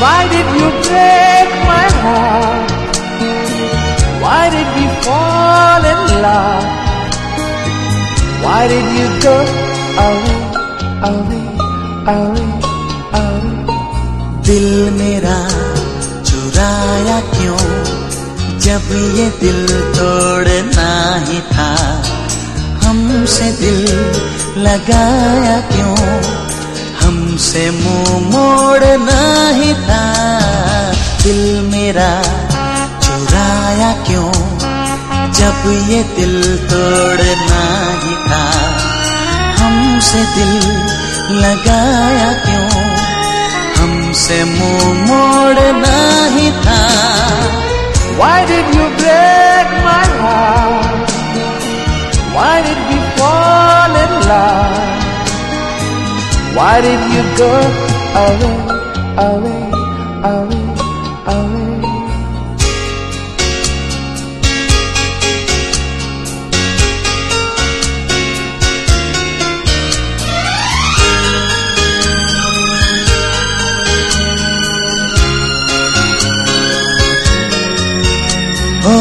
Why did you break my heart? Why did we fall in love? Why did you go away, away, away, away? दिल मेरा चुराया क्यों जब ये दिल तोड़ना ही था हमसे दिल लगाया क्यों हमसे मुँह मोड़ना ही था। दिल मेरा चुराया क्यों? जब ये दिल तोड़ना ही था। हमसे दिल लगाया क्यों? हमसे मुँह मोड़ना ही था। Why did you break my heart? Why did we Why did you go away, away, away, away? ओ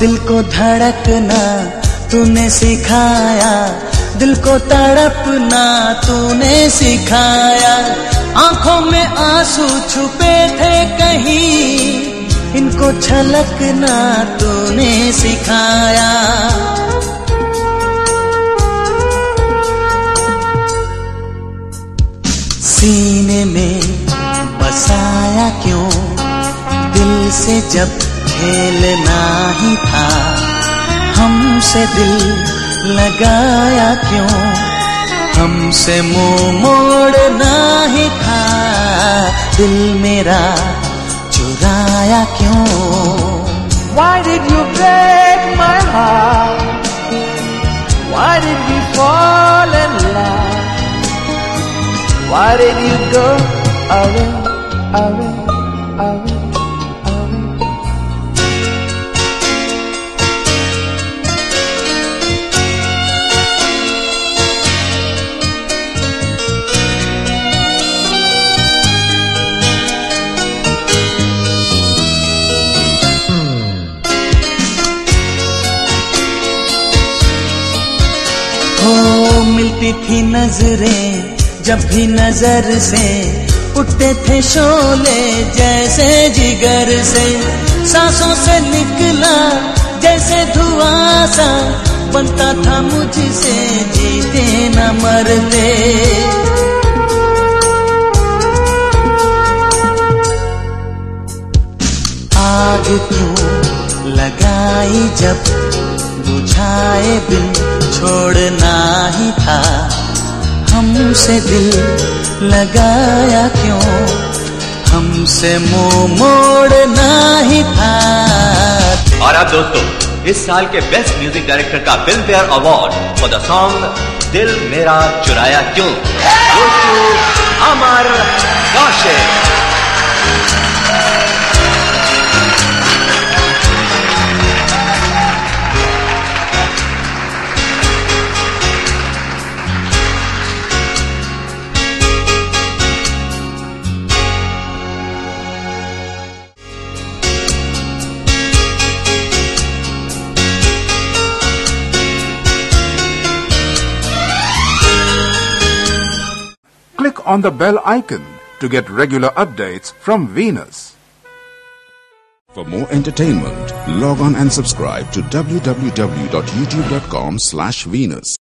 दिल को धड़कना तूने सिखाया दिल को तड़पना तूने सिखाया। आँखों में आँसू छुपे थे कहीं। इनको छलकना तूने सिखाया। सीने में बसाया क्यों? दिल से जब खेलना ही था, हमसे दिल लगाया क्यों हमसे मुँह मोड़ना ही था दिल मेरा चुराया क्यों Why did you break my heart? Why did we fall in love? Why did you go away, away, away? मिलती थी नज़रें, जब भी नज़र से उठते थे शोले, जैसे जिगर से सांसों से निकला, जैसे धुआँ सा बनता था मुझसे, जीते न मरते। आग क्यों लगाई जब बुझाए बिन हमसे दिल लगाया क्यों? हमसे मुँह मोड़ना ही था। और अब दोस्तों इस साल के बेस्ट म्यूज़िक डायरेक्टर का Filmfare award for the song दिल मेरा चुराया क्यों? अमर Kaushik on the bell icon to get regular updates from Venus. For more entertainment, log on and subscribe to www.youtube.com slash Venus.